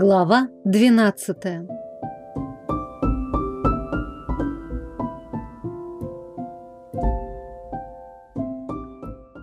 Глава 12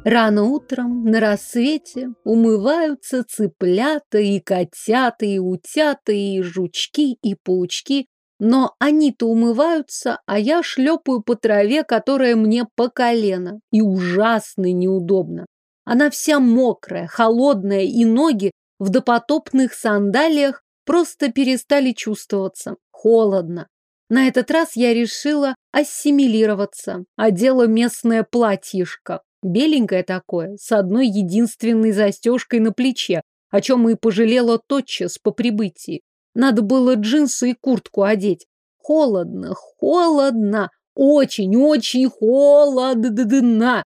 Рано утром на рассвете умываются цыплята и котята, и утята, и жучки, и паучки, но они-то умываются, а я шлепаю по траве, которая мне по колено, и ужасно неудобно. Она вся мокрая, холодная, и ноги в допотопных сандалиях просто перестали чувствоваться. Холодно. На этот раз я решила ассимилироваться, одела местное платьишко, беленькое такое, с одной единственной застежкой на плече, о чем и пожалела тотчас по прибытии. Надо было джинсы и куртку одеть. Холодно, холодно, очень-очень холодно.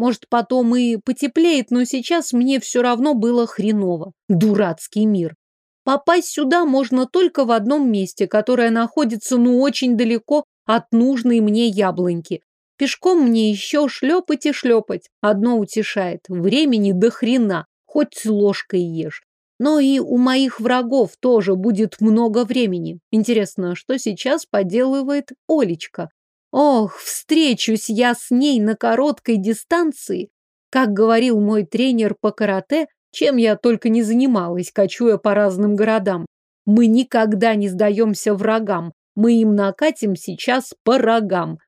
Может, потом и потеплеет, но сейчас мне все равно было хреново. Дурацкий мир. Попасть сюда можно только в одном месте, которое находится ну очень далеко от нужной мне яблоньки. Пешком мне еще шлепать и шлепать. Одно утешает. Времени до хрена. Хоть ложкой ешь. Но и у моих врагов тоже будет много времени. Интересно, что сейчас поделывает Олечка? Ох, встречусь я с ней на короткой дистанции. Как говорил мой тренер по карате, чем я только не занималась, кочуя по разным городам. Мы никогда не сдаемся врагам, мы им накатим сейчас по рогам.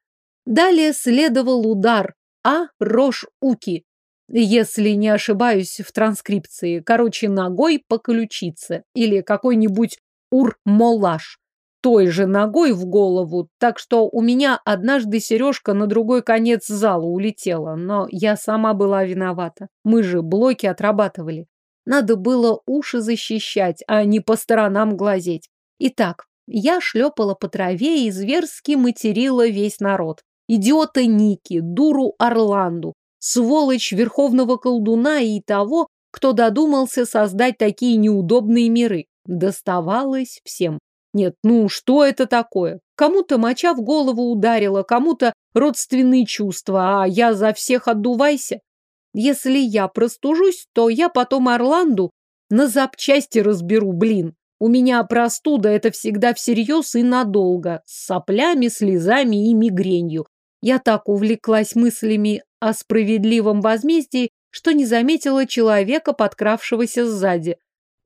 Далее следовал удар А. Рош-Уки, если не ошибаюсь в транскрипции, короче, ногой по ключице, или какой-нибудь ур-молаш той же ногой в голову, так что у меня однажды сережка на другой конец зала улетела, но я сама была виновата. Мы же блоки отрабатывали. Надо было уши защищать, а не по сторонам глазеть. Итак, я шлепала по траве и зверски материла весь народ. Идиота Ники, дуру Орланду, сволочь верховного колдуна и того, кто додумался создать такие неудобные миры. Доставалось всем. Нет, ну что это такое? Кому-то моча в голову ударила, кому-то родственные чувства, а я за всех отдувайся. Если я простужусь, то я потом Орланду на запчасти разберу, блин. У меня простуда – это всегда всерьез и надолго, с соплями, слезами и мигренью. Я так увлеклась мыслями о справедливом возмездии, что не заметила человека, подкравшегося сзади.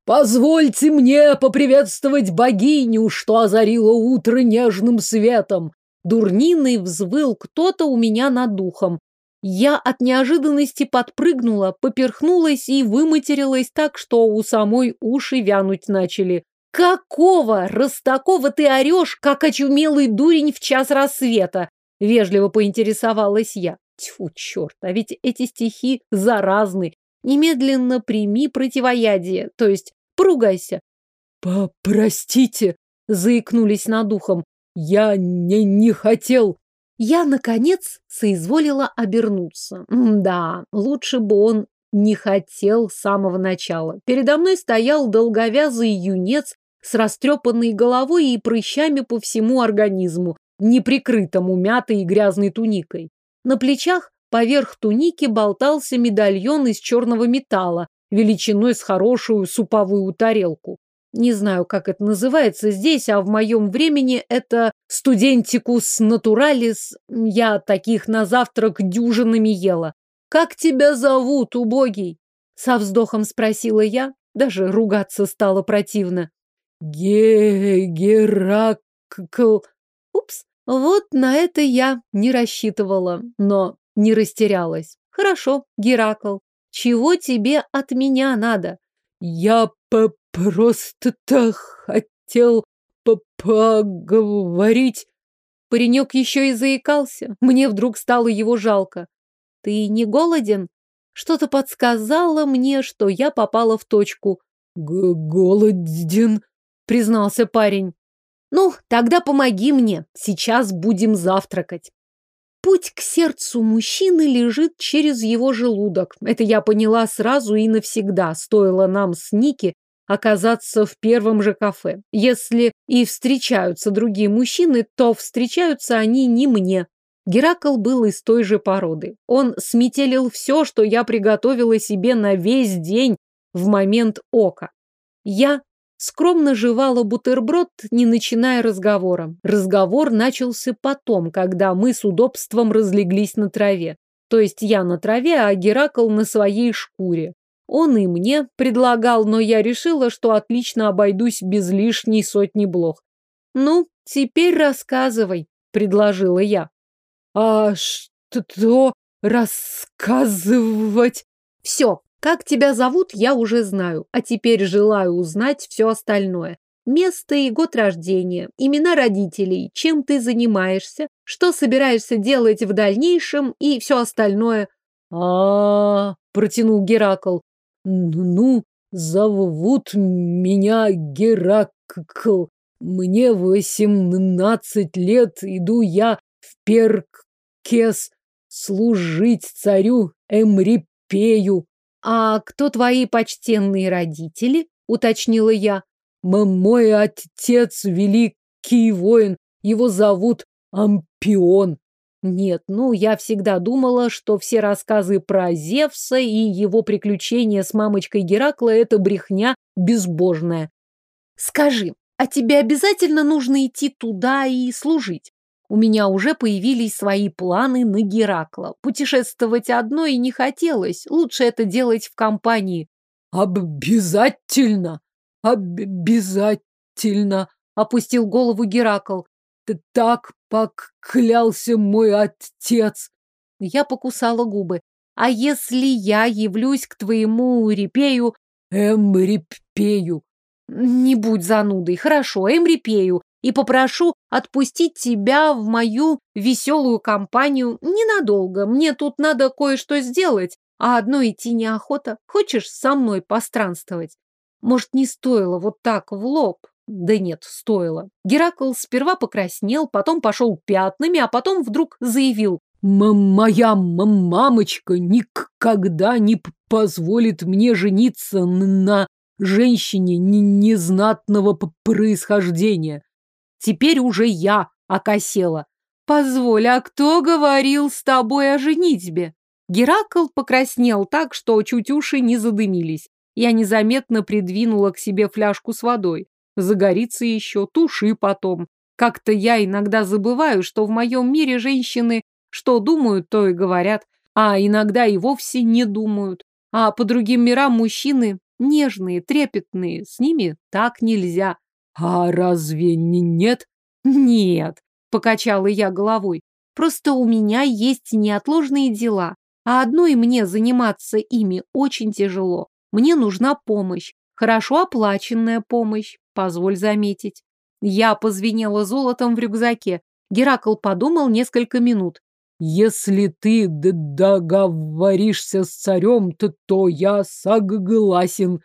«Позвольте мне поприветствовать богиню, что озарила утро нежным светом!» Дурниной взвыл кто-то у меня над духом. Я от неожиданности подпрыгнула, поперхнулась и выматерилась так, что у самой уши вянуть начали. «Какого Ростакова ты орешь, как очумелый дурень в час рассвета?» Вежливо поинтересовалась я. Тьфу, черт, а ведь эти стихи заразны. Немедленно прими противоядие, то есть Поругайся. Попростите, заикнулись над ухом. Я не, не хотел. Я, наконец, соизволила обернуться. Да, лучше бы он не хотел с самого начала. Передо мной стоял долговязый юнец с растрепанной головой и прыщами по всему организму, неприкрытому мятой и грязной туникой. На плечах поверх туники болтался медальон из черного металла, величиной с хорошую суповую тарелку. Не знаю, как это называется здесь, а в моем времени это студентикус натуралис. Я таких на завтрак дюжинами ела. «Как тебя зовут, убогий?» Со вздохом спросила я. Даже ругаться стало противно. Ге Геракл. Упс, вот на это я не рассчитывала, но не растерялась. Хорошо, Геракл. Чего тебе от меня надо? Я по просто-то хотел по поговорить. Паренек еще и заикался. Мне вдруг стало его жалко. Ты не голоден? Что-то подсказало мне, что я попала в точку. Г голоден, признался парень. Ну, тогда помоги мне. Сейчас будем завтракать. Путь к сердцу мужчины лежит через его желудок. Это я поняла сразу и навсегда, стоило нам с Ники оказаться в первом же кафе. Если и встречаются другие мужчины, то встречаются они не мне. Геракл был из той же породы. Он сметелил все, что я приготовила себе на весь день в момент ока. Я скромно жевала бутерброд, не начиная разговора. Разговор начался потом, когда мы с удобством разлеглись на траве. То есть я на траве, а Геракл на своей шкуре. Он и мне предлагал, но я решила, что отлично обойдусь без лишней сотни блох. «Ну, теперь рассказывай», — предложила я. «А что рассказывать?» «Все, как тебя зовут, я уже знаю, а теперь желаю узнать все остальное. Место и год рождения, имена родителей, чем ты занимаешься, что собираешься делать в дальнейшем и все остальное». А, протянул Геракл. Ну, зовут меня Геракл. Мне восемнадцать лет, иду я в Перкес служить царю Эмрипею. А кто твои почтенные родители? Уточнила я. Мой отец великий воин, его зовут Ампион. Нет, ну, я всегда думала, что все рассказы про Зевса и его приключения с мамочкой Геракла – это брехня безбожная. Скажи, а тебе обязательно нужно идти туда и служить? У меня уже появились свои планы на Геракла. Путешествовать одной не хотелось, лучше это делать в компании. Обязательно, обязательно, опустил голову Геракл. Так поклялся мой отец. Я покусала губы. А если я явлюсь к твоему репею... Эмрипею. Не будь занудой. Хорошо, Эмрипею. И попрошу отпустить тебя в мою веселую компанию ненадолго. Мне тут надо кое-что сделать, а одно идти неохота. Хочешь со мной постранствовать? Может, не стоило вот так в лоб? Да нет, стоило. Геракл сперва покраснел, потом пошел пятнами, а потом вдруг заявил. «Моя мамочка никогда не позволит мне жениться на женщине незнатного происхождения. Теперь уже я окосела. Позволь, а кто говорил с тобой о женитьбе? Геракл покраснел так, что чуть уши не задымились. Я незаметно придвинула к себе фляжку с водой. Загорится еще, туши потом. Как-то я иногда забываю, что в моем мире женщины что думают, то и говорят, а иногда и вовсе не думают. А по другим мирам мужчины нежные, трепетные, с ними так нельзя. А разве не нет? Нет, покачала я головой. Просто у меня есть неотложные дела, а одной мне заниматься ими очень тяжело. Мне нужна помощь, хорошо оплаченная помощь позволь заметить. Я позвенела золотом в рюкзаке. Геракл подумал несколько минут. «Если ты договоришься с царем, то, то я согласен».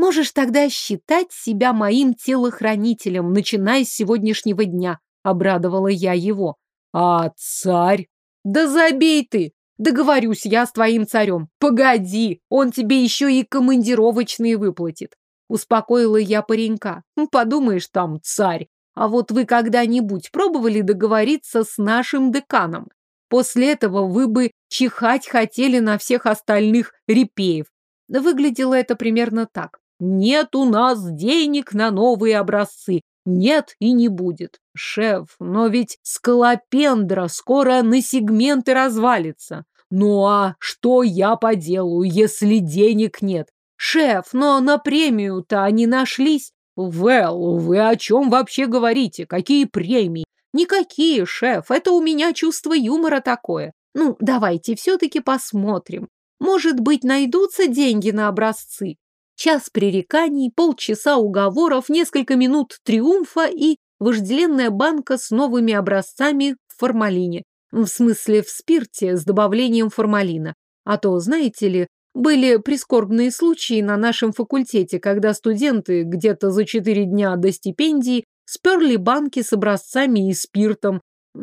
«Можешь тогда считать себя моим телохранителем, начиная с сегодняшнего дня», — обрадовала я его. «А царь?» «Да забей ты! Договорюсь я с твоим царем. Погоди, он тебе еще и командировочные выплатит. Успокоила я паренька. «Ну, подумаешь, там царь. А вот вы когда-нибудь пробовали договориться с нашим деканом? После этого вы бы чихать хотели на всех остальных репеев. Выглядело это примерно так. Нет у нас денег на новые образцы. Нет и не будет. Шеф, но ведь скалопендра скоро на сегменты развалится. Ну а что я поделаю, если денег нет? «Шеф, но на премию-то они нашлись». «Вэл, вы о чем вообще говорите? Какие премии?» «Никакие, шеф, это у меня чувство юмора такое. Ну, давайте все-таки посмотрим. Может быть, найдутся деньги на образцы?» Час пререканий, полчаса уговоров, несколько минут триумфа и вожделенная банка с новыми образцами в формалине. В смысле, в спирте с добавлением формалина. А то, знаете ли, были прискорбные случаи на нашем факультете, когда студенты где-то за четыре дня до стипендии сперли банки с образцами и спиртом,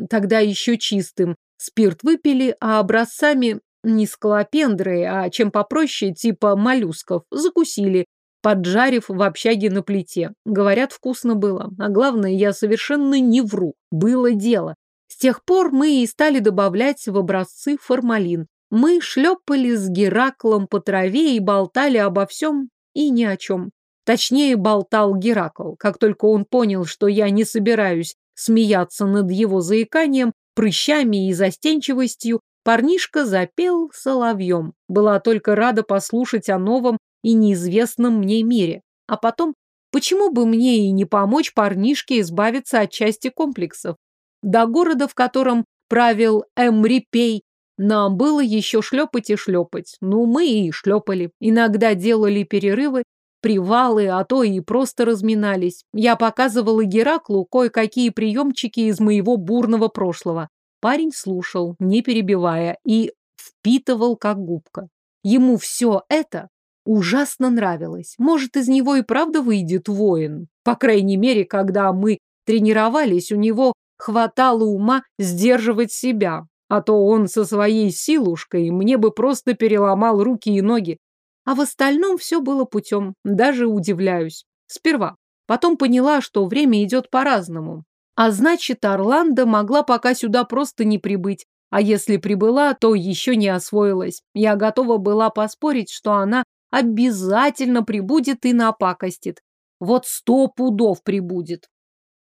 тогда еще чистым. Спирт выпили, а образцами не скалопендры, а чем попроще, типа моллюсков, закусили, поджарив в общаге на плите. Говорят, вкусно было. А главное, я совершенно не вру. Было дело. С тех пор мы и стали добавлять в образцы формалин. Мы шлепали с Гераклом по траве и болтали обо всем и ни о чем. Точнее, болтал Геракл. Как только он понял, что я не собираюсь смеяться над его заиканием, прыщами и застенчивостью, парнишка запел соловьем. Была только рада послушать о новом и неизвестном мне мире. А потом, почему бы мне и не помочь парнишке избавиться от части комплексов? До города, в котором правил Эмрипей, нам было еще шлепать и шлепать. Ну, мы и шлепали. Иногда делали перерывы, привалы, а то и просто разминались. Я показывала Гераклу кое-какие приемчики из моего бурного прошлого. Парень слушал, не перебивая, и впитывал как губка. Ему все это ужасно нравилось. Может, из него и правда выйдет воин. По крайней мере, когда мы тренировались, у него хватало ума сдерживать себя. А то он со своей силушкой мне бы просто переломал руки и ноги. А в остальном все было путем. Даже удивляюсь. Сперва. Потом поняла, что время идет по-разному. А значит, Орландо могла пока сюда просто не прибыть. А если прибыла, то еще не освоилась. Я готова была поспорить, что она обязательно прибудет и напакостит. Вот сто пудов прибудет.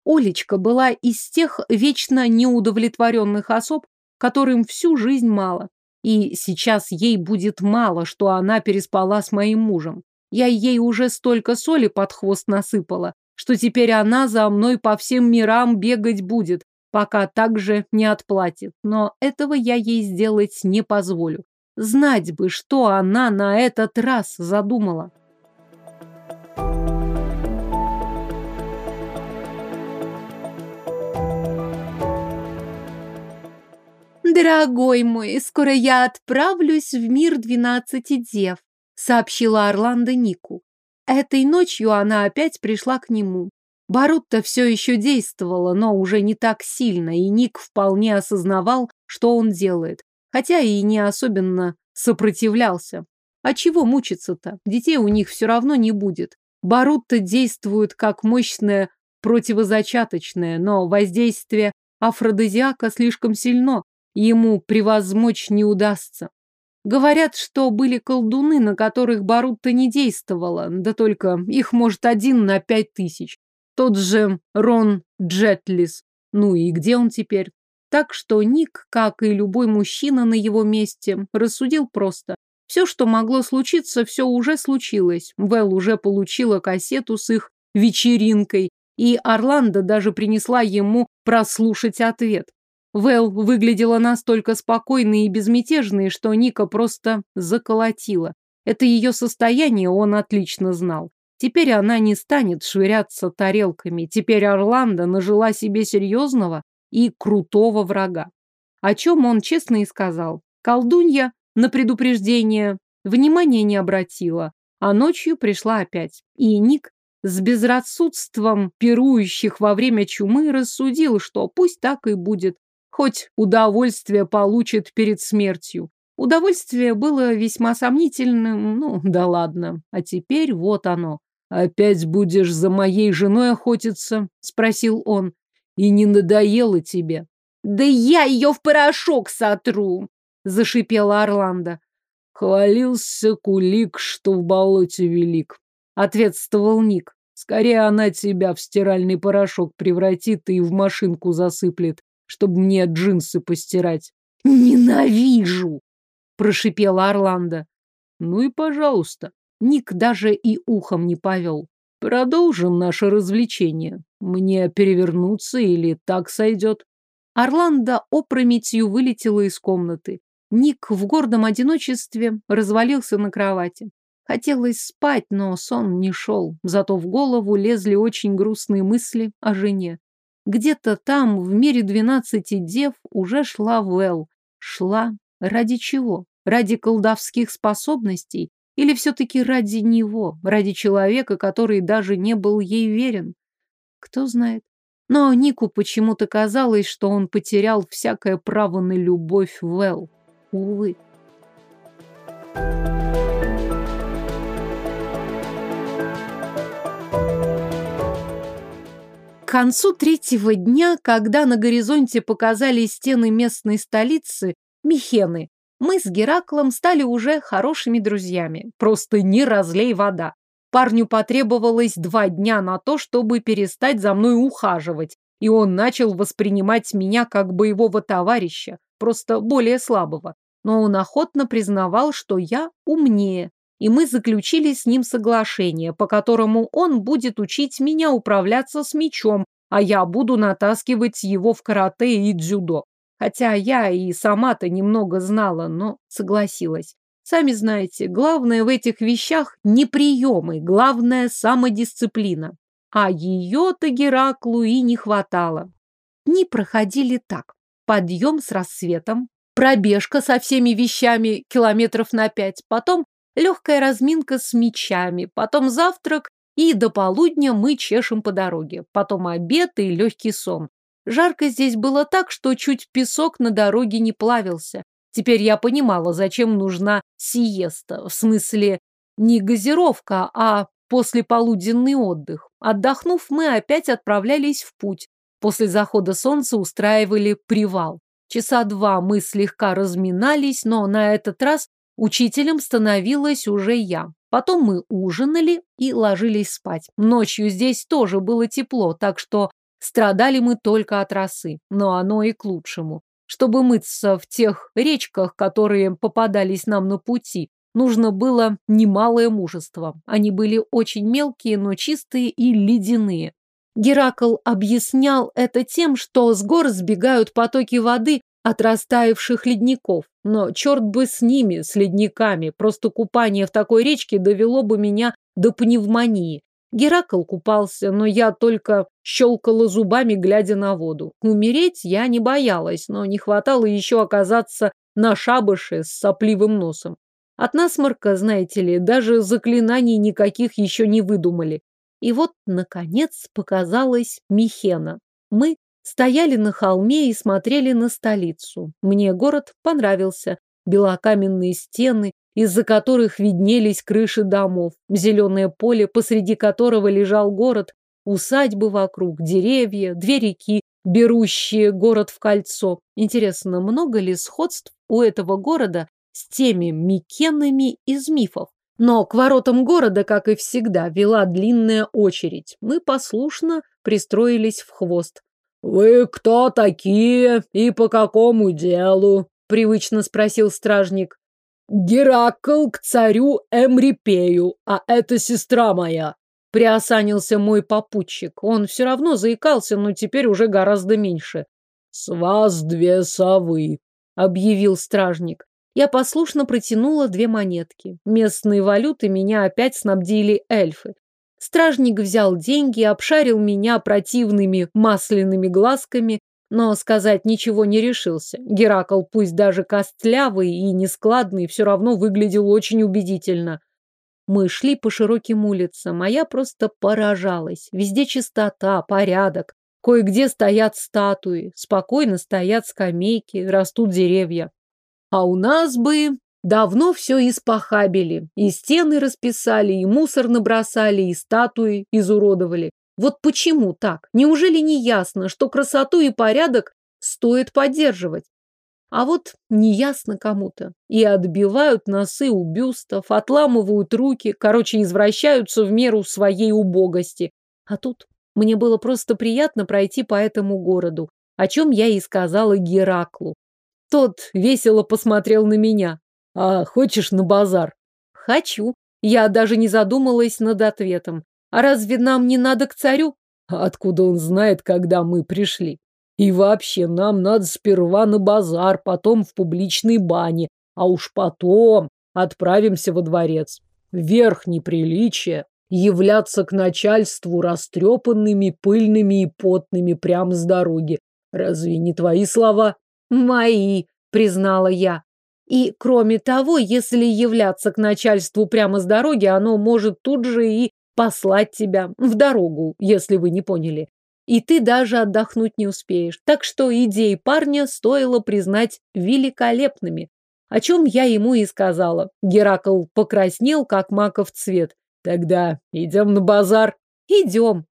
Олечка была из тех вечно неудовлетворенных особ, которым всю жизнь мало. И сейчас ей будет мало, что она переспала с моим мужем. Я ей уже столько соли под хвост насыпала, что теперь она за мной по всем мирам бегать будет, пока так же не отплатит. Но этого я ей сделать не позволю. Знать бы, что она на этот раз задумала. «Дорогой мой, скоро я отправлюсь в мир двенадцати дев», сообщила Орландо Нику. Этой ночью она опять пришла к нему. Барутта все еще действовала, но уже не так сильно, и Ник вполне осознавал, что он делает, хотя и не особенно сопротивлялся. А чего мучиться-то? Детей у них все равно не будет. Барутта действует как мощное противозачаточное, но воздействие афродизиака слишком сильно, ему превозмочь не удастся. Говорят, что были колдуны, на которых Барутта не действовала, да только их может один на пять тысяч. Тот же Рон Джетлис. Ну и где он теперь? Так что Ник, как и любой мужчина на его месте, рассудил просто. Все, что могло случиться, все уже случилось. Вэл уже получила кассету с их вечеринкой, и Орландо даже принесла ему прослушать ответ. Вэл выглядела настолько спокойной и безмятежной, что Ника просто заколотила. Это ее состояние он отлично знал. Теперь она не станет швыряться тарелками. Теперь Орландо нажила себе серьезного и крутого врага. О чем он честно и сказал. Колдунья на предупреждение внимания не обратила, а ночью пришла опять. И Ник с безрассудством пирующих во время чумы рассудил, что пусть так и будет. Хоть удовольствие получит перед смертью. Удовольствие было весьма сомнительным, ну да ладно. А теперь вот оно. «Опять будешь за моей женой охотиться?» – спросил он. «И не надоело тебе?» «Да я ее в порошок сотру!» – зашипела Орландо. «Хвалился кулик, что в болоте велик», – ответствовал Ник. «Скорее она тебя в стиральный порошок превратит и в машинку засыплет чтобы мне джинсы постирать. «Ненавижу!» – прошипела Орландо. «Ну и пожалуйста». Ник даже и ухом не повел. «Продолжим наше развлечение. Мне перевернуться или так сойдет?» Орландо опрометью вылетела из комнаты. Ник в гордом одиночестве развалился на кровати. Хотелось спать, но сон не шел. Зато в голову лезли очень грустные мысли о жене. Где-то там, в мире двенадцати дев, уже шла Вэл. Шла ради чего? Ради колдовских способностей? Или все-таки ради него? Ради человека, который даже не был ей верен? Кто знает. Но Нику почему-то казалось, что он потерял всякое право на любовь Вэл. Увы. Thank you. К концу третьего дня, когда на горизонте показались стены местной столицы, Михены, мы с Гераклом стали уже хорошими друзьями. Просто не разлей вода. Парню потребовалось два дня на то, чтобы перестать за мной ухаживать, и он начал воспринимать меня как боевого товарища, просто более слабого. Но он охотно признавал, что я умнее, и мы заключили с ним соглашение, по которому он будет учить меня управляться с мечом, а я буду натаскивать его в карате и дзюдо. Хотя я и сама-то немного знала, но согласилась. Сами знаете, главное в этих вещах не приемы, главное самодисциплина. А ее-то Гераклу и не хватало. Дни проходили так. Подъем с рассветом, пробежка со всеми вещами километров на пять, потом легкая разминка с мечами, потом завтрак, и до полудня мы чешем по дороге, потом обед и легкий сон. Жарко здесь было так, что чуть песок на дороге не плавился. Теперь я понимала, зачем нужна сиеста, в смысле не газировка, а послеполуденный отдых. Отдохнув, мы опять отправлялись в путь. После захода солнца устраивали привал. Часа два мы слегка разминались, но на этот раз учителем становилась уже я. Потом мы ужинали и ложились спать. Ночью здесь тоже было тепло, так что страдали мы только от росы, но оно и к лучшему. Чтобы мыться в тех речках, которые попадались нам на пути, нужно было немалое мужество. Они были очень мелкие, но чистые и ледяные. Геракл объяснял это тем, что с гор сбегают потоки воды от растаявших ледников. Но черт бы с ними, с ледниками, просто купание в такой речке довело бы меня до пневмонии. Геракл купался, но я только щелкала зубами, глядя на воду. Умереть я не боялась, но не хватало еще оказаться на шабаше с сопливым носом. От насморка, знаете ли, даже заклинаний никаких еще не выдумали. И вот, наконец, показалась Михена. Мы стояли на холме и смотрели на столицу. Мне город понравился. Белокаменные стены, из-за которых виднелись крыши домов, зеленое поле, посреди которого лежал город, усадьбы вокруг, деревья, две реки, берущие город в кольцо. Интересно, много ли сходств у этого города с теми Микенами из мифов? Но к воротам города, как и всегда, вела длинная очередь. Мы послушно пристроились в хвост. «Вы кто такие и по какому делу?» – привычно спросил стражник. «Геракл к царю Эмрипею, а это сестра моя», – приосанился мой попутчик. Он все равно заикался, но теперь уже гораздо меньше. «С вас две совы», – объявил стражник. Я послушно протянула две монетки. Местные валюты меня опять снабдили эльфы. Стражник взял деньги, обшарил меня противными масляными глазками, но сказать ничего не решился. Геракл, пусть даже костлявый и нескладный, все равно выглядел очень убедительно. Мы шли по широким улицам, а я просто поражалась. Везде чистота, порядок. Кое-где стоят статуи, спокойно стоят скамейки, растут деревья. А у нас бы давно все испохабили. И стены расписали, и мусор набросали, и статуи изуродовали. Вот почему так? Неужели не ясно, что красоту и порядок стоит поддерживать? А вот неясно кому-то. И отбивают носы у бюстов, отламывают руки, короче, извращаются в меру своей убогости. А тут мне было просто приятно пройти по этому городу, о чем я и сказала Гераклу. Тот весело посмотрел на меня. «А хочешь на базар?» «Хочу». Я даже не задумалась над ответом. «А разве нам не надо к царю?» «Откуда он знает, когда мы пришли?» «И вообще, нам надо сперва на базар, потом в публичной бане, а уж потом отправимся во дворец. Верх неприличия являться к начальству растрепанными, пыльными и потными прямо с дороги. Разве не твои слова?» Мои, признала я. И, кроме того, если являться к начальству прямо с дороги, оно может тут же и послать тебя в дорогу, если вы не поняли. И ты даже отдохнуть не успеешь. Так что идеи парня стоило признать великолепными. О чем я ему и сказала. Геракл покраснел, как маков цвет. Тогда идем на базар. Идем.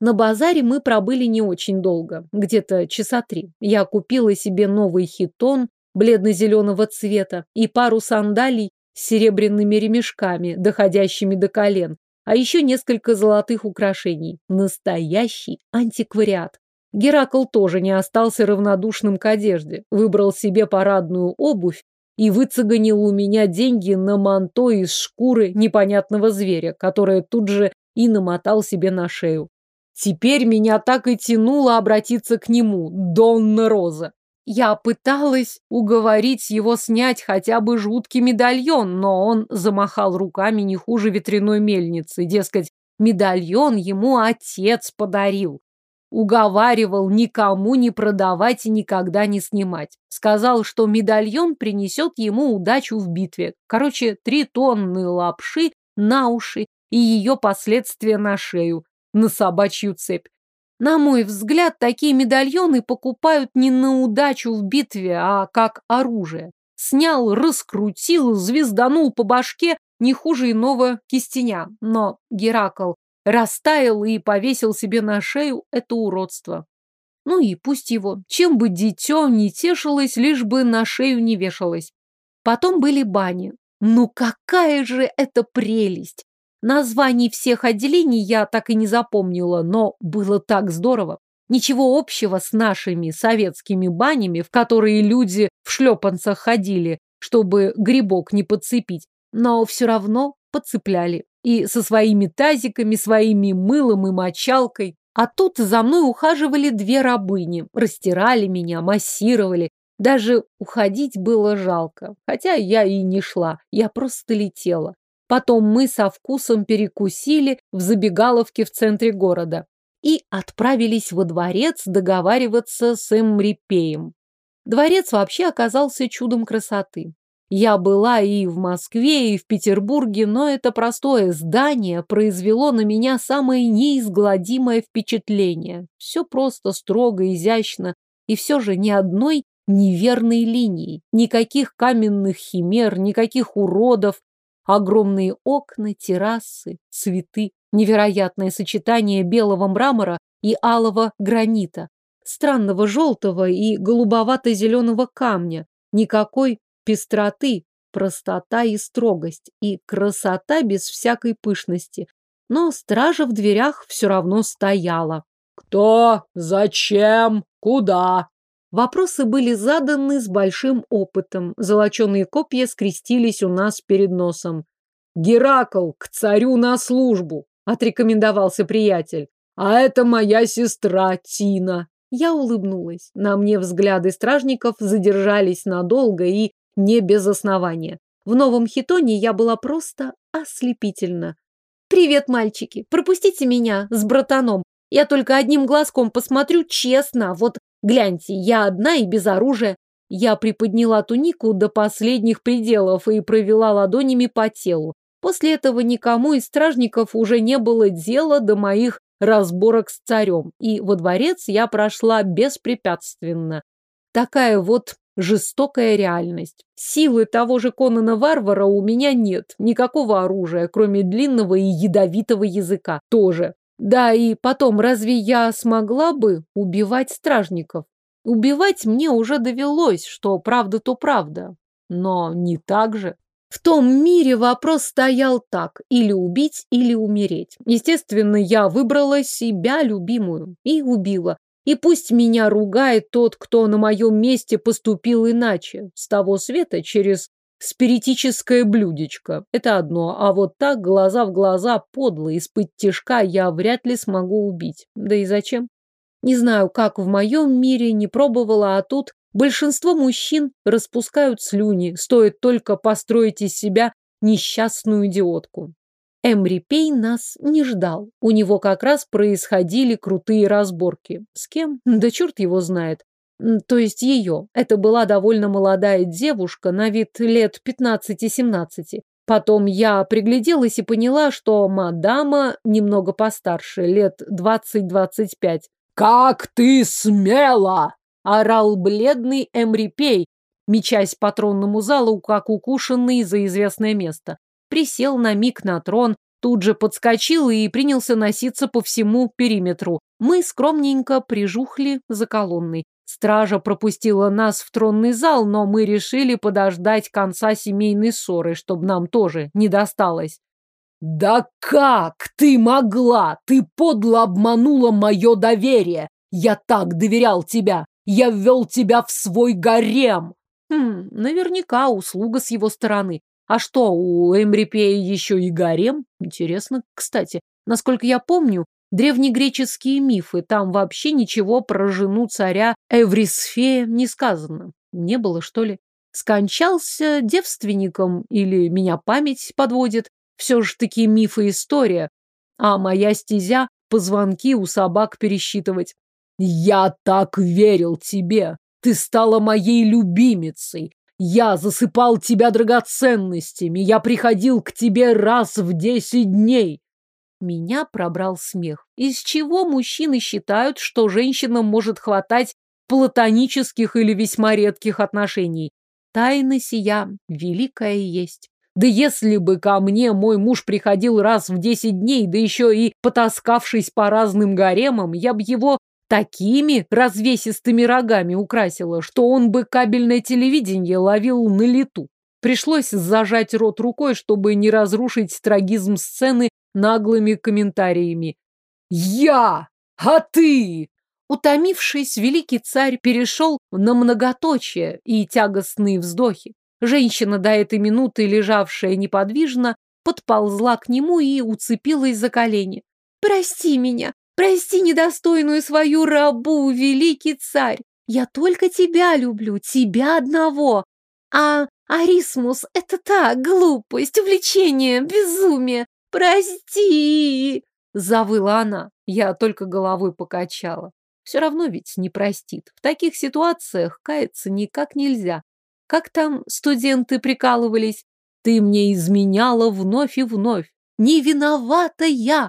На базаре мы пробыли не очень долго, где-то часа три. Я купила себе новый хитон бледно-зеленого цвета и пару сандалий с серебряными ремешками, доходящими до колен. а еще несколько золотых украшений. Настоящий антиквариат. Геракл тоже не остался равнодушным к одежде. Выбрал себе парадную обувь и выцеганил у меня деньги на манто из шкуры непонятного зверя, которое тут же и намотал себе на шею. Теперь меня так и тянуло обратиться к нему, Донна Роза. Я пыталась уговорить его снять хотя бы жуткий медальон, но он замахал руками не хуже ветряной мельницы. Дескать, медальон ему отец подарил. Уговаривал никому не продавать и никогда не снимать. Сказал, что медальон принесет ему удачу в битве. Короче, три тонны лапши на уши и ее последствия на шею, на собачью цепь. На мой взгляд, такие медальоны покупают не на удачу в битве, а как оружие. Снял, раскрутил, звезданул по башке не хуже иного кистеня. Но Геракл растаял и повесил себе на шею это уродство. Ну и пусть его, чем бы дитё не тешилось, лишь бы на шею не вешалось. Потом были бани. Ну какая же это прелесть! Названий всех отделений я так и не запомнила, но было так здорово. Ничего общего с нашими советскими банями, в которые люди в шлепанцах ходили, чтобы грибок не подцепить, но все равно подцепляли. И со своими тазиками, своими мылом и мочалкой. А тут за мной ухаживали две рабыни, растирали меня, массировали. Даже уходить было жалко, хотя я и не шла, я просто летела. Потом мы со вкусом перекусили в забегаловке в центре города и отправились во дворец договариваться с Эмрипеем. Дворец вообще оказался чудом красоты. Я была и в Москве, и в Петербурге, но это простое здание произвело на меня самое неизгладимое впечатление. Все просто, строго, изящно, и все же ни одной неверной линии, никаких каменных химер, никаких уродов, Огромные окна, террасы, цветы, невероятное сочетание белого мрамора и алого гранита, странного желтого и голубовато-зеленого камня, никакой пестроты, простота и строгость, и красота без всякой пышности. Но стража в дверях все равно стояла. «Кто? Зачем? Куда?» Вопросы были заданы с большим опытом. Золоченые копья скрестились у нас перед носом. «Геракл, к царю на службу!» – отрекомендовался приятель. «А это моя сестра Тина». Я улыбнулась. На мне взгляды стражников задержались надолго и не без основания. В новом хитоне я была просто ослепительна. «Привет, мальчики! Пропустите меня с братаном. Я только одним глазком посмотрю честно. Вот Гляньте, я одна и без оружия. Я приподняла тунику до последних пределов и провела ладонями по телу. После этого никому из стражников уже не было дела до моих разборок с царем, и во дворец я прошла беспрепятственно. Такая вот жестокая реальность. Силы того же Конана-варвара у меня нет, никакого оружия, кроме длинного и ядовитого языка тоже. Да и потом, разве я смогла бы убивать стражников? Убивать мне уже довелось, что правда то правда. Но не так же. В том мире вопрос стоял так, или убить, или умереть. Естественно, я выбрала себя любимую и убила. И пусть меня ругает тот, кто на моем месте поступил иначе, с того света через спиритическое блюдечко. Это одно, а вот так, глаза в глаза, подло, из-под тяжка я вряд ли смогу убить. Да и зачем? Не знаю, как в моем мире не пробовала, а тут большинство мужчин распускают слюни, стоит только построить из себя несчастную идиотку. Эмри Пей нас не ждал. У него как раз происходили крутые разборки. С кем? Да черт его знает то есть ее. Это была довольно молодая девушка, на вид лет 15-17. Потом я пригляделась и поняла, что мадама немного постарше, лет 20-25. «Как ты смела!» – орал бледный Эмрипей, мечась по тронному залу, как укушенный за известное место. Присел на миг на трон, тут же подскочил и принялся носиться по всему периметру. Мы скромненько прижухли за колонной. Стража пропустила нас в тронный зал, но мы решили подождать конца семейной ссоры, чтобы нам тоже не досталось. Да как ты могла? Ты подло обманула мое доверие. Я так доверял тебя. Я ввел тебя в свой гарем. Хм, наверняка услуга с его стороны. А что, у Эмрипея еще и гарем? Интересно, кстати. Насколько я помню, древнегреческие мифы, там вообще ничего про жену царя Эврисфея не сказано. Не было, что ли? Скончался девственником или меня память подводит? Все же такие мифы история. А моя стезя – позвонки у собак пересчитывать. Я так верил тебе. Ты стала моей любимицей. Я засыпал тебя драгоценностями. Я приходил к тебе раз в десять дней. Меня пробрал смех. Из чего мужчины считают, что женщинам может хватать платонических или весьма редких отношений? Тайна сия великая есть. Да если бы ко мне мой муж приходил раз в десять дней, да еще и потаскавшись по разным гаремам, я бы его такими развесистыми рогами украсила, что он бы кабельное телевидение ловил на лету. Пришлось зажать рот рукой, чтобы не разрушить трагизм сцены наглыми комментариями. «Я! А ты!» Утомившись, великий царь перешел на многоточие и тягостные вздохи. Женщина, до этой минуты лежавшая неподвижно, подползла к нему и уцепилась за колени. «Прости меня! Прости недостойную свою рабу, великий царь! Я только тебя люблю, тебя одного! А Арисмус — это так, глупость, увлечение, безумие! Прости!» Завыла она. Я только головой покачала. Все равно ведь не простит. В таких ситуациях каяться никак нельзя. Как там студенты прикалывались? Ты мне изменяла вновь и вновь. Не виновата я.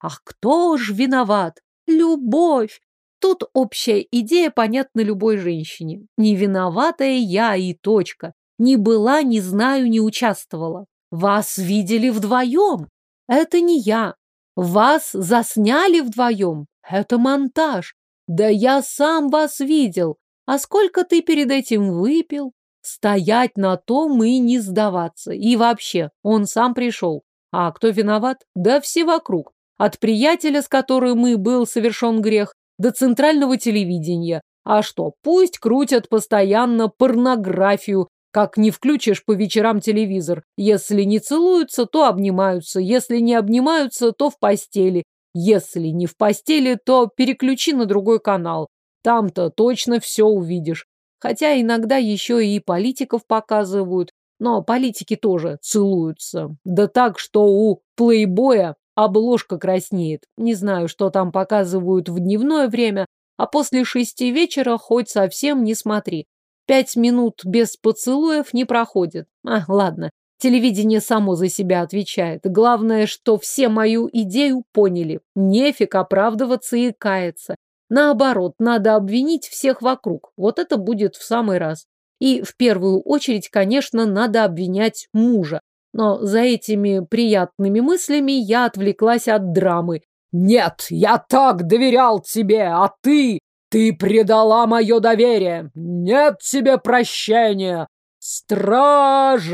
Ах, кто ж виноват? Любовь. Тут общая идея понятна любой женщине. Не виноватая я и точка. Не была, не знаю, не участвовала. Вас видели вдвоем. Это не я. Вас засняли вдвоем. Это монтаж. Да я сам вас видел. А сколько ты перед этим выпил? Стоять на том и не сдаваться. И вообще, он сам пришел. А кто виноват? Да все вокруг. От приятеля, с которым и был совершен грех, до центрального телевидения. А что, пусть крутят постоянно порнографию, как не включишь по вечерам телевизор. Если не целуются, то обнимаются. Если не обнимаются, то в постели. Если не в постели, то переключи на другой канал. Там-то точно все увидишь. Хотя иногда еще и политиков показывают, но политики тоже целуются. Да так, что у плейбоя обложка краснеет. Не знаю, что там показывают в дневное время, а после шести вечера хоть совсем не смотри. Пять минут без поцелуев не проходит. А, ладно, телевидение само за себя отвечает. Главное, что все мою идею поняли. Нефиг оправдываться и каяться. Наоборот, надо обвинить всех вокруг. Вот это будет в самый раз. И в первую очередь, конечно, надо обвинять мужа. Но за этими приятными мыслями я отвлеклась от драмы. «Нет, я так доверял тебе, а ты... Ты предала мое доверие! Нет тебе прощения! Стража!»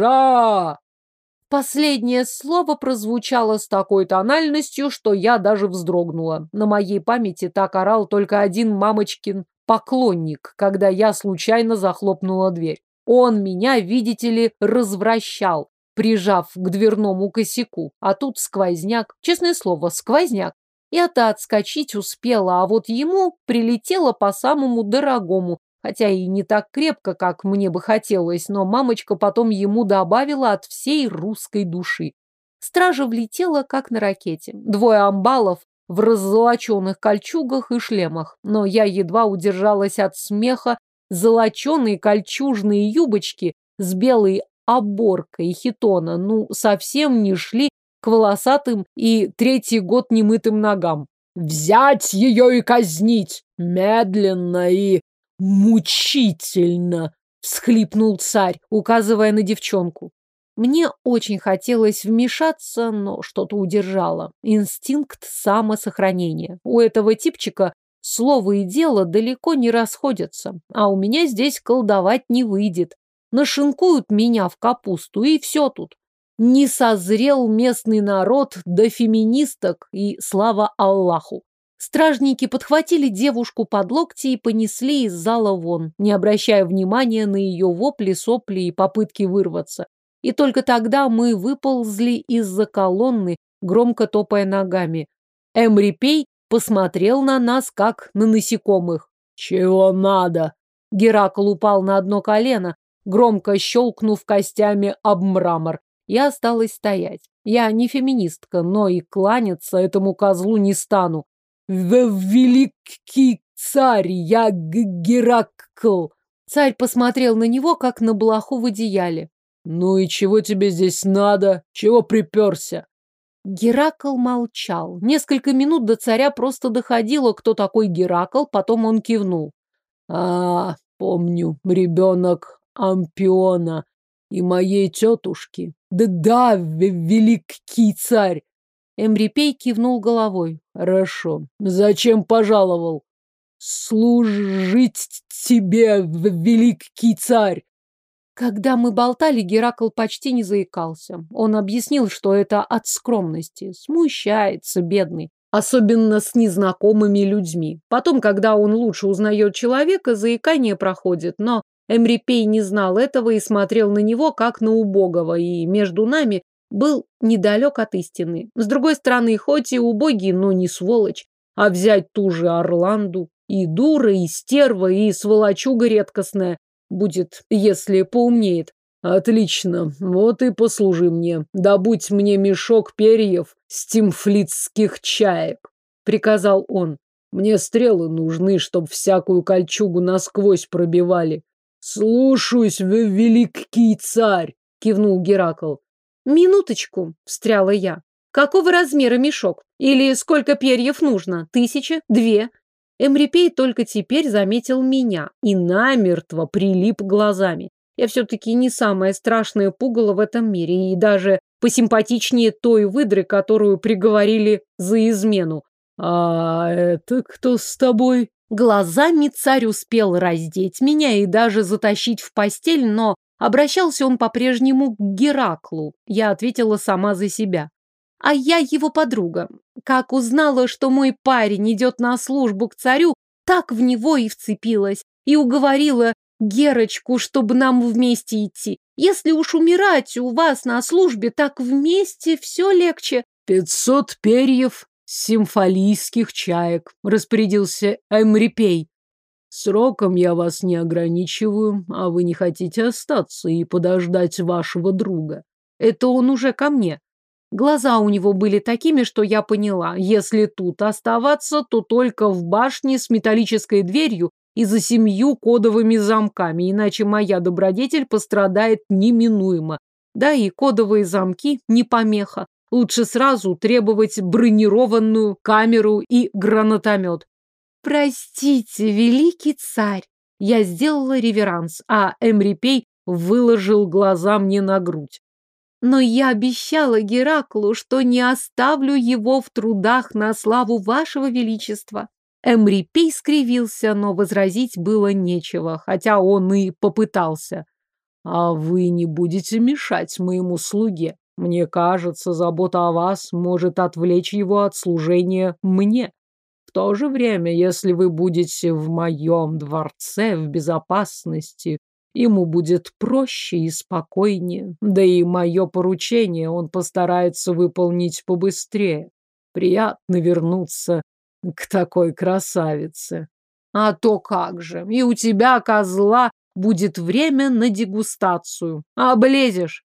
Последнее слово прозвучало с такой тональностью, что я даже вздрогнула. На моей памяти так орал только один мамочкин поклонник, когда я случайно захлопнула дверь. Он меня, видите ли, развращал, прижав к дверному косяку. А тут сквозняк. Честное слово, сквозняк. Я-то отскочить успела, а вот ему прилетело по самому дорогому, хотя и не так крепко, как мне бы хотелось, но мамочка потом ему добавила от всей русской души. Стража влетела, как на ракете. Двое амбалов в раззолоченных кольчугах и шлемах, но я едва удержалась от смеха. Золоченые кольчужные юбочки с белой оборкой хитона, ну, совсем не шли к волосатым и третий год немытым ногам. «Взять ее и казнить! Медленно и «Мучительно!» — всхлипнул царь, указывая на девчонку. Мне очень хотелось вмешаться, но что-то удержало. Инстинкт самосохранения. У этого типчика слово и дело далеко не расходятся, а у меня здесь колдовать не выйдет. Нашинкуют меня в капусту, и все тут. Не созрел местный народ до феминисток и слава Аллаху. Стражники подхватили девушку под локти и понесли из зала вон, не обращая внимания на ее вопли, сопли и попытки вырваться. И только тогда мы выползли из-за колонны, громко топая ногами. Эмри Пей посмотрел на нас, как на насекомых. «Чего надо?» Геракл упал на одно колено, громко щелкнув костями об мрамор. Я осталась стоять. Я не феминистка, но и кланяться этому козлу не стану. «Великий царь, я Геракл!» Царь посмотрел на него, как на блоху в одеяле. «Ну и чего тебе здесь надо? Чего приперся?» Геракл молчал. Несколько минут до царя просто доходило, кто такой Геракл, потом он кивнул. «А, помню, ребенок Ампиона и моей тетушки. Да-да, великий царь!» Эмрипей кивнул головой. «Хорошо. Зачем пожаловал?» «Служить тебе, великий царь!» Когда мы болтали, Геракл почти не заикался. Он объяснил, что это от скромности. Смущается, бедный. Особенно с незнакомыми людьми. Потом, когда он лучше узнает человека, заикание проходит. Но Эмрипей не знал этого и смотрел на него, как на убогого. И между нами был недалек от истины. С другой стороны, хоть и убогий, но не сволочь. А взять ту же Орланду. И дура, и стерва, и сволочуга редкостная будет, если поумнеет. Отлично, вот и послужи мне. Добудь мне мешок перьев стимфлитских чаек, приказал он. Мне стрелы нужны, чтоб всякую кольчугу насквозь пробивали. Слушаюсь, великий царь, кивнул Геракл. Минуточку, встряла я. Какого размера мешок? Или сколько перьев нужно? Тысяча? Две? Эмрипей только теперь заметил меня и намертво прилип глазами. Я все-таки не самое страшное пугало в этом мире и даже посимпатичнее той выдры, которую приговорили за измену. «А это кто с тобой?» Глазами царь успел раздеть меня и даже затащить в постель, но обращался он по-прежнему к Гераклу. Я ответила сама за себя. А я его подруга. Как узнала, что мой парень идет на службу к царю, так в него и вцепилась. И уговорила Герочку, чтобы нам вместе идти. Если уж умирать у вас на службе, так вместе все легче. Пятьсот перьев симфолийских чаек, распорядился Эмрипей. Сроком я вас не ограничиваю, а вы не хотите остаться и подождать вашего друга. Это он уже ко мне. Глаза у него были такими, что я поняла, если тут оставаться, то только в башне с металлической дверью и за семью кодовыми замками, иначе моя добродетель пострадает неминуемо. Да и кодовые замки не помеха. Лучше сразу требовать бронированную камеру и гранатомет. Простите, великий царь. Я сделала реверанс, а Эмрипей выложил глаза мне на грудь. Но я обещала Гераклу, что не оставлю его в трудах на славу вашего величества. Эмрипей скривился, но возразить было нечего, хотя он и попытался. А вы не будете мешать моему слуге. Мне кажется, забота о вас может отвлечь его от служения мне. В то же время, если вы будете в моем дворце в безопасности, Ему будет проще и спокойнее. Да и мое поручение он постарается выполнить побыстрее. Приятно вернуться к такой красавице. А то как же. И у тебя, козла, будет время на дегустацию. Облезешь.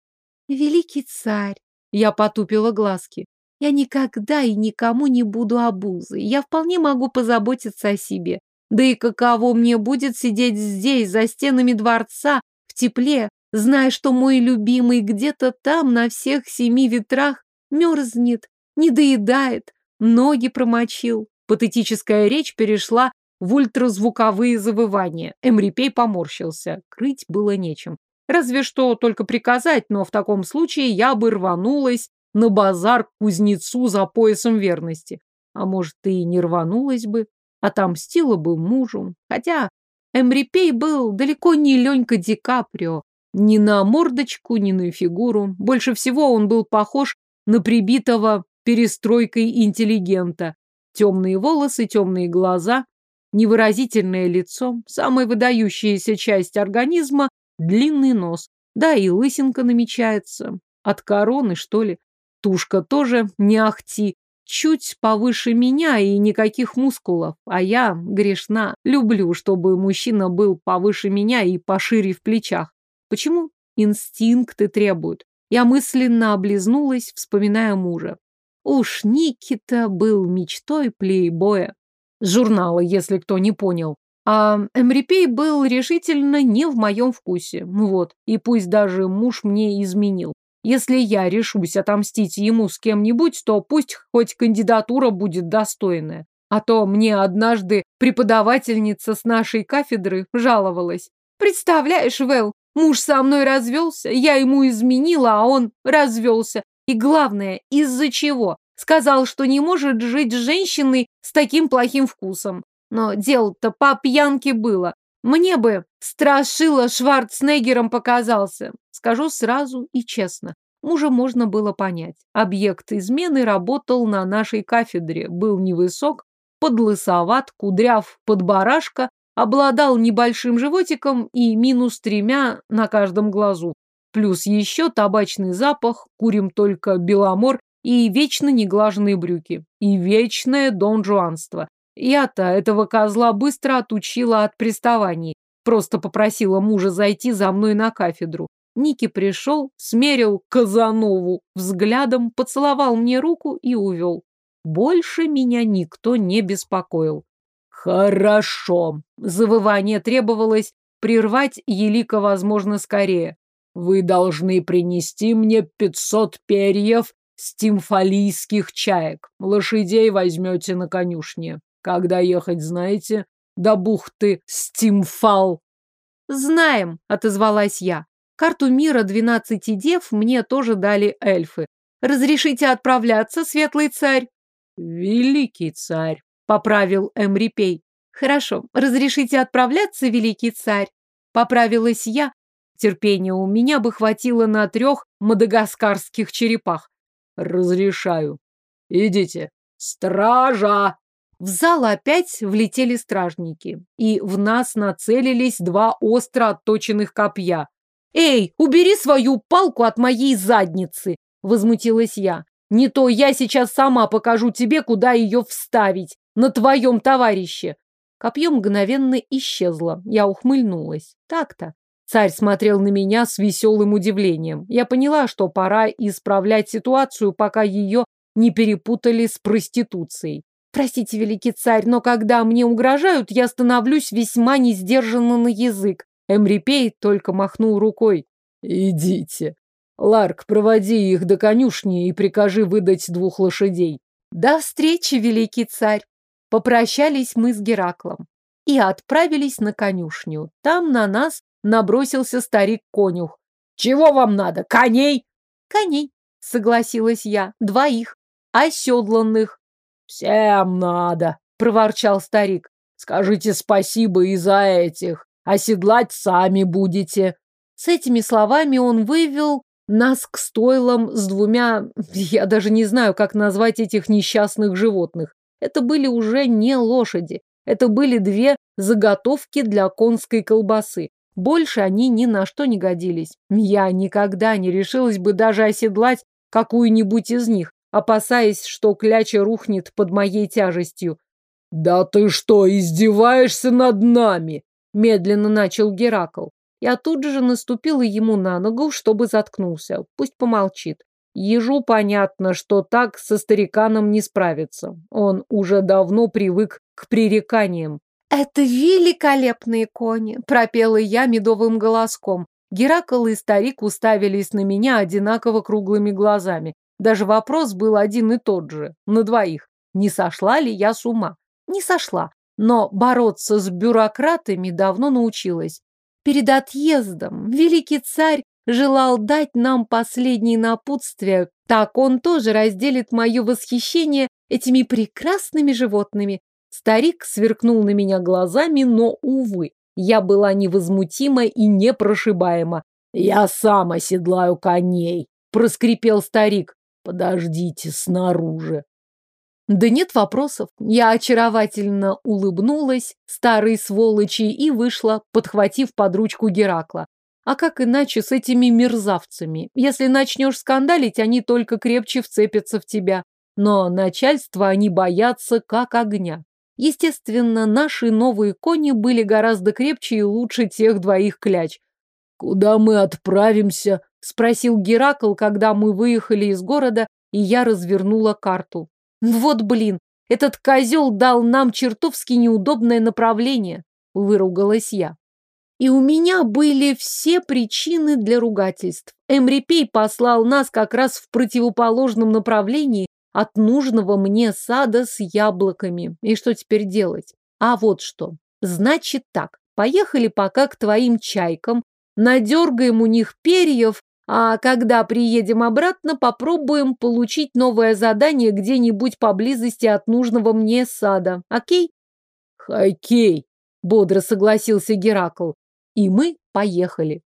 Великий царь. Я потупила глазки. Я никогда и никому не буду обузой. Я вполне могу позаботиться о себе. Да и каково мне будет сидеть здесь, за стенами дворца, в тепле, зная, что мой любимый где-то там, на всех семи ветрах, мерзнет, не доедает, ноги промочил. Патетическая речь перешла в ультразвуковые завывания. Эмрипей поморщился. Крыть было нечем. Разве что только приказать, но в таком случае я бы рванулась на базар к кузнецу за поясом верности. А может, и не рванулась бы отомстила бы мужу. Хотя Эмрипей был далеко не Ленька Ди Каприо, Ни на мордочку, ни на фигуру. Больше всего он был похож на прибитого перестройкой интеллигента. Темные волосы, темные глаза, невыразительное лицо, самая выдающаяся часть организма – длинный нос. Да, и лысинка намечается. От короны, что ли. Тушка тоже не ахти. Чуть повыше меня и никаких мускулов. А я грешна. Люблю, чтобы мужчина был повыше меня и пошире в плечах. Почему? Инстинкты требуют. Я мысленно облизнулась, вспоминая мужа. Уж Никита был мечтой плейбоя. Журнала, если кто не понял. А Эмрипей был решительно не в моем вкусе. Вот. И пусть даже муж мне изменил. Если я решусь отомстить ему с кем-нибудь, то пусть хоть кандидатура будет достойная. А то мне однажды преподавательница с нашей кафедры жаловалась. Представляешь, Вэл, муж со мной развелся, я ему изменила, а он развелся. И главное, из-за чего? Сказал, что не может жить с женщиной с таким плохим вкусом. Но дело-то по пьянке было. Мне бы страшило Шварценеггером показался. Скажу сразу и честно. Мужа можно было понять. Объект измены работал на нашей кафедре, был невысок, подлысоват, кудряв под барашка, обладал небольшим животиком и минус тремя на каждом глазу. Плюс еще табачный запах, курим только беломор и вечно неглаженные брюки, и вечное донжуанство. Я-то этого козла быстро отучила от приставаний. Просто попросила мужа зайти за мной на кафедру. Ники пришел, смерил Казанову взглядом, поцеловал мне руку и увел. Больше меня никто не беспокоил. Хорошо. Завывание требовалось прервать Елика, возможно, скорее. Вы должны принести мне пятьсот перьев стимфалийских чаек. Лошадей возьмете на конюшне. Когда ехать, знаете? До бухты Стимфал. Знаем, отозвалась я. Карту мира двенадцати дев мне тоже дали эльфы. Разрешите отправляться, светлый царь? Великий царь, поправил Эмрипей. Хорошо, разрешите отправляться, великий царь? Поправилась я. Терпения у меня бы хватило на трех мадагаскарских черепах. Разрешаю. Идите. Стража! В зал опять влетели стражники, и в нас нацелились два остро отточенных копья. «Эй, убери свою палку от моей задницы!» – возмутилась я. «Не то я сейчас сама покажу тебе, куда ее вставить, на твоем товарище!» Копье мгновенно исчезло. Я ухмыльнулась. Так-то. Царь смотрел на меня с веселым удивлением. Я поняла, что пора исправлять ситуацию, пока ее не перепутали с проституцией. Простите, великий царь, но когда мне угрожают, я становлюсь весьма несдержанно на язык. Эмрипей только махнул рукой. Идите. Ларк, проводи их до конюшни и прикажи выдать двух лошадей. До встречи, великий царь. Попрощались мы с Гераклом и отправились на конюшню. Там на нас набросился старик-конюх. «Чего вам надо? Коней?» «Коней», — согласилась я, — «двоих, оседланных». «Всем надо», — проворчал старик. «Скажите спасибо и за этих. Оседлать сами будете». С этими словами он вывел нас к стойлам с двумя... Я даже не знаю, как назвать этих несчастных животных. Это были уже не лошади. Это были две заготовки для конской колбасы. Больше они ни на что не годились. Я никогда не решилась бы даже оседлать какую-нибудь из них, опасаясь, что кляча рухнет под моей тяжестью. «Да ты что, издеваешься над нами?» Медленно начал Геракл. Я тут же наступила ему на ногу, чтобы заткнулся. Пусть помолчит. Ежу понятно, что так со стариканом не справится. Он уже давно привык к пререканиям. «Это великолепные кони!» – пропела я медовым голоском. Геракл и старик уставились на меня одинаково круглыми глазами. Даже вопрос был один и тот же, на двоих. Не сошла ли я с ума? Не сошла, но бороться с бюрократами давно научилась. Перед отъездом великий царь желал дать нам последние напутствия, так он тоже разделит мое восхищение этими прекрасными животными. Старик сверкнул на меня глазами, но, увы, я была невозмутима и непрошибаема. Я сам оседлаю коней, проскрипел старик. Подождите снаружи. Да нет вопросов. Я очаровательно улыбнулась старой сволочи и вышла, подхватив под ручку Геракла. А как иначе с этими мерзавцами? Если начнешь скандалить, они только крепче вцепятся в тебя. Но начальство они боятся как огня. Естественно, наши новые кони были гораздо крепче и лучше тех двоих кляч. «Куда мы отправимся?» – спросил Геракл, когда мы выехали из города, и я развернула карту. «Вот блин, этот козел дал нам чертовски неудобное направление», – выругалась я. И у меня были все причины для ругательств. Эмрипей послал нас как раз в противоположном направлении от нужного мне сада с яблоками. И что теперь делать? А вот что. Значит так, поехали пока к твоим чайкам, надергаем у них перьев, а когда приедем обратно, попробуем получить новое задание где-нибудь поблизости от нужного мне сада. Окей? Окей, бодро согласился Геракл. И мы поехали.